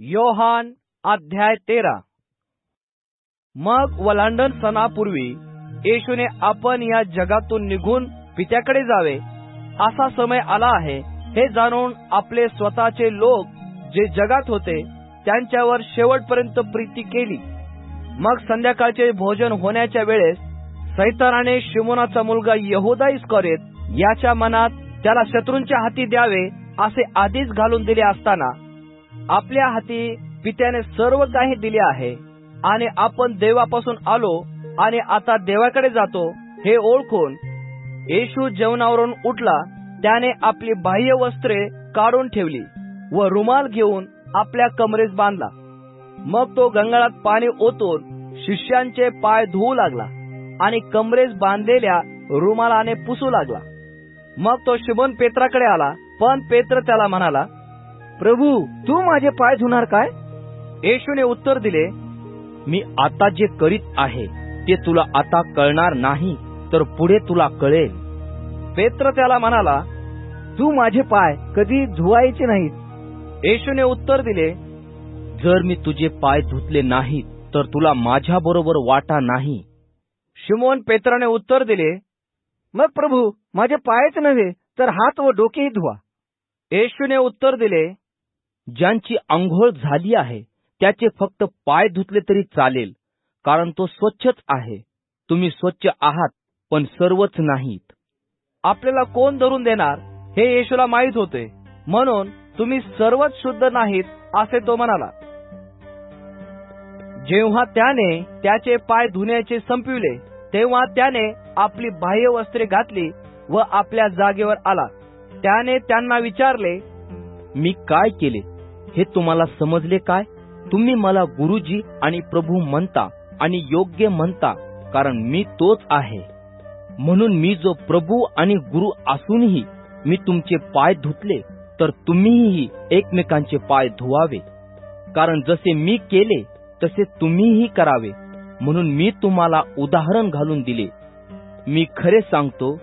योहान अध्याय तेरा. मग वलांडन सणापूर्वी येशूने आपण या जगातून निघून पित्याकडे जावे. असा समय आला आहे. हे जाणून आपले स्वतःचे लोक जे जगात होते त्यांच्यावर शेवटपर्यंत प्रीती केली. मग संध्याकाळचे भोजन होण्याच्या वेळेस सैतानाने शिमोनाचा मुलगा यहुदा इस्कॉरेत याच्या मनात त्याला शत्रूंच्या हाती द्यावे असे आधीच घालून दिले असताना आपल्या हाती पित्याने सर्व काही दिले आहे. आणि आपण देवापासून आलो आणि आता देवाकडे जातो हे ओळखून येशू जेवणावरून उठला त्याने आपली बाह्य वस्त्रे काढून ठेवली व रुमाल घेऊन आपल्या कमरेस बांधला. मग तो गंगाळात पाणी ओतून शिष्यांचे पाय धुवू लागला आणि कमरेस बांधलेल्या रुमालाने पुसू लागला. मग तो शिमोन पेत्राकडे आला पण पेत्र त्याला म्हणाला प्रभू तू माझे पाय धुणार काय? येशूने उत्तर दिले मी आता जे करीत आहे ते तुला आता कळणार नाही तर पुढे तुला कळेल. पेत्र त्याला म्हणाला तू माझे पाय कधी धुवायचे नाहीत. येशूने उत्तर दिले जर मी तुझे पाय धुतले नाहीत तर तुला माझ्या बरोबर वाटा नाही. शिमोन पेत्राने उत्तर दिले मग प्रभू माझे पायच नव्हे तर हात व डोकेही धुवा. येशूने उत्तर दिले ज्यांची आंघोळ झाली आहे त्याचे फक्त पाय धुतले तरी चालेल कारण तो स्वच्छच आहे. तुम्ही स्वच्छ आहात पण सर्वच नाहीत. आपल्याला कोण धरून देणार? हे येशूला माहीत होते. म्हणून तुम्ही सर्वच शुद्ध नाहीत असे तो म्हणाला. जेव्हा त्याने त्याचे पाय धुण्याचे संपविले तेव्हा त्याने आपली बाह्य वस्त्रे घातली व आपल्या जागेवर आला. त्याने त्यांना विचारले मी काय केले? हे तुम्हाला समजले काय? तुम्ही मला गुरुजी आणि प्रभू म्हणता आणि योग्य म्हणता कारण मी तोच आहे. म्हणून मी जो प्रभू आणि गुरु असूनही मी तुमचे पाय धुतले तर तुम्हीही एकमेकांचे पाय धुवावे. कारण जसे मी केले तसे तुम्हीही करावे. म्हणून मी तुम्हाला उदाहरण घालून दिले. मी खरे सांगतो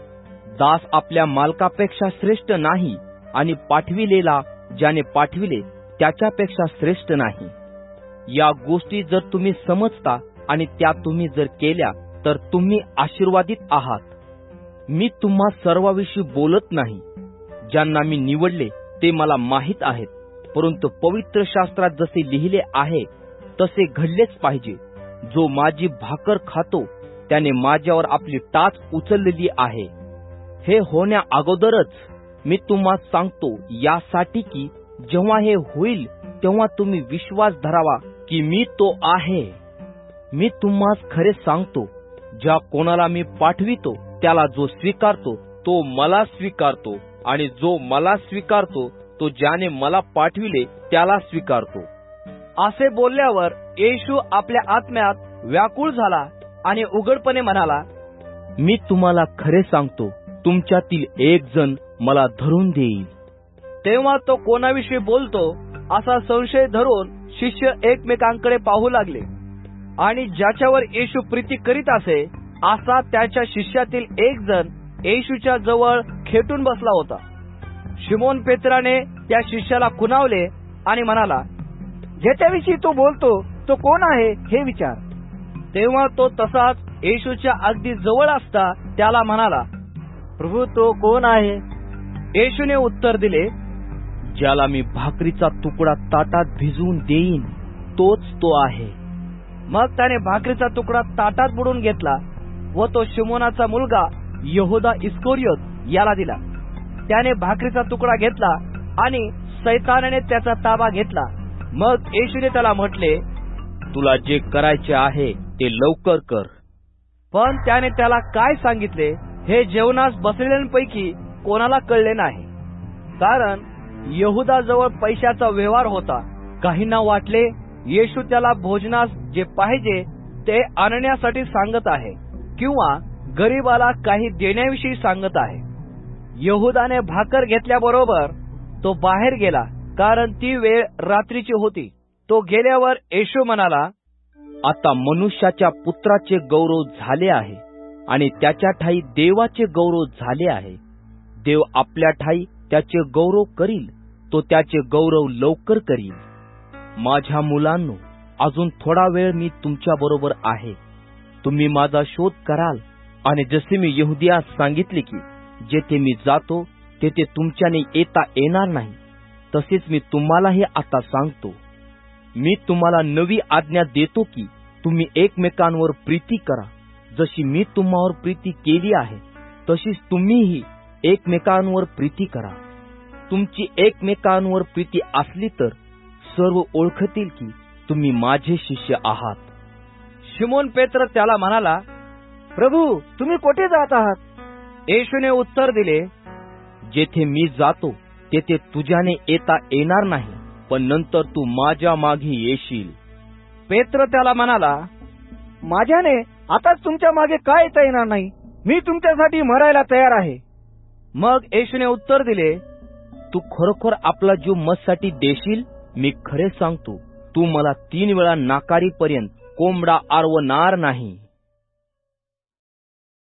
दास आपल्या मालकापेक्षा श्रेष्ठ नाही आणि पाठविलेला ज्याने पाठविले त्याच्यापेक्षा श्रेष्ठ नाही. या गोष्टी जर तुम्ही समजता आणि त्या तुम्ही जर केल्या तर तुम्ही आशीर्वादित आहात. मी तुम्हा सर्वाविषयी बोलत नाही. ज्यांना मी निवडले ते मला माहीत आहेत. परंतु पवित्र शास्त्रात जसे लिहिले आहे तसे घडलेच पाहिजे. जो माझी भाकर खातो त्याने माझ्यावर आपली टाच उचललेली आहे. हे होण्या अगोदरच मी तुम्हाला सांगतो यासाठी की जेव्हा हे होईल तेव्हा तुम्ही विश्वास धरावा की मी तो आहे. मी तुम्हास खरे सांगतो ज्या कोणाला मी पाठवितो त्याला जो स्वीकारतो तो मला स्वीकारतो आणि जो मला स्वीकारतो तो ज्याने मला पाठविले त्याला स्वीकारतो. असे बोलल्यावर येशू आपल्या आत्म्यात व्याकुळ झाला आणि उघडपणे म्हणाला मी तुम्हाला खरे सांगतो तुमच्यातील एक जण मला धरून देईल. तेव्हा तो कोणाविषयी बोलतो असा संशय धरून शिष्य एकमेकांकडे पाहू लागले. आणि ज्याच्यावर येशू प्रीती करीत असे असा त्याच्या शिष्यातील एक जण येशूच्या जवळ खेटून बसला होता. शिमोन पेत्राने त्या शिष्याला खुनावले आणि म्हणाला ज्याच्याविषयी तो बोलतो तो कोण आहे हे विचार. तेव्हा तो तसाच येशूच्या अगदी जवळ असता त्याला म्हणाला प्रभू तो कोण आहे? येशूने उत्तर दिले ज्याला मी भाकरीचा तुकडा ताटात भिजवून देईन तोच तो आहे. मग त्याने भाकरीचा तुकडा ताटात बुडून घेतला व तो शिमोनाचा मुलगा यहोदा इस्कोरियोत याला दिला. त्याने भाकरीचा तुकडा घेतला आणि सैतानाने त्याचा ताबा घेतला. मग येशूने त्याला म्हटले तुला जे करायचे आहे ते लवकर कर. पण त्याने त्याला काय सांगितले हे जेवणास बसलेल्यांपैकी कोणाला कळले नाही. कारण यहुदाजवळ पैशाचा व्यवहार होता. काहींना वाटले येशू त्याला भोजनास जे पाहिजे ते आणण्यासाठी सांगत आहे किंवा गरीबाला काही देण्याविषयी सांगत आहे. यहुदाने भाकर घेतल्याबरोबर तो बाहेर गेला कारण ती वेळ रात्रीची होती. तो गेल्यावर येशू म्हणाला आता मनुष्याच्या पुत्राचे गौरव झाले आहे आणि त्याच्या ठाई देवाचे गौरव झाले आहे. देव आपल्या ठाई त्याचे गौरव करील तो त्याचे गौरव लवकर करील माझ्या मुलांनो अजून थोडा वेळ मी तुमच्या बरोबर आहे. तुम्ही माझा शोध कराल आणि जसे मी यहुदियास सांगितले की जेथे मी जातो तेथे तुमच्याने येता येणार नाही. तसेच मी तुम्हालाही आता सांगतो. मी तुम्हाला नवी आज्ञा देतो की तुम्ही एकमेकांवर प्रीती करा. जशी मी तुम्हावर प्रीती केली आहे तशीच तुम्हीही एकमेकांवर प्रीती करा. तुमची एकमेकांवर प्रीती असली तर सर्व ओळखतील की तुम्ही माझे शिष्य आहात. शिमोन पेत्र त्याला म्हणाला प्रभू तुम्ही कोठे जात आहात? येशूने उत्तर दिले जेथे मी जातो तेथे तुझ्याने येता येणार नाही पण नंतर तू माझ्या मागे येशील. पेत्र त्याला म्हणाला माझ्याने आताच तुमच्या मागे काय येता येणार नाही? मी तुमच्यासाठी मरायला तयार आहे. मग येशूने उत्तर दिले तू खरोखर आपला जीव मजसाठी देशील? मी खरे सांगतो तू मला तीन वेळा नाकारीपर्यंत कोंबडा आरवणार नाही.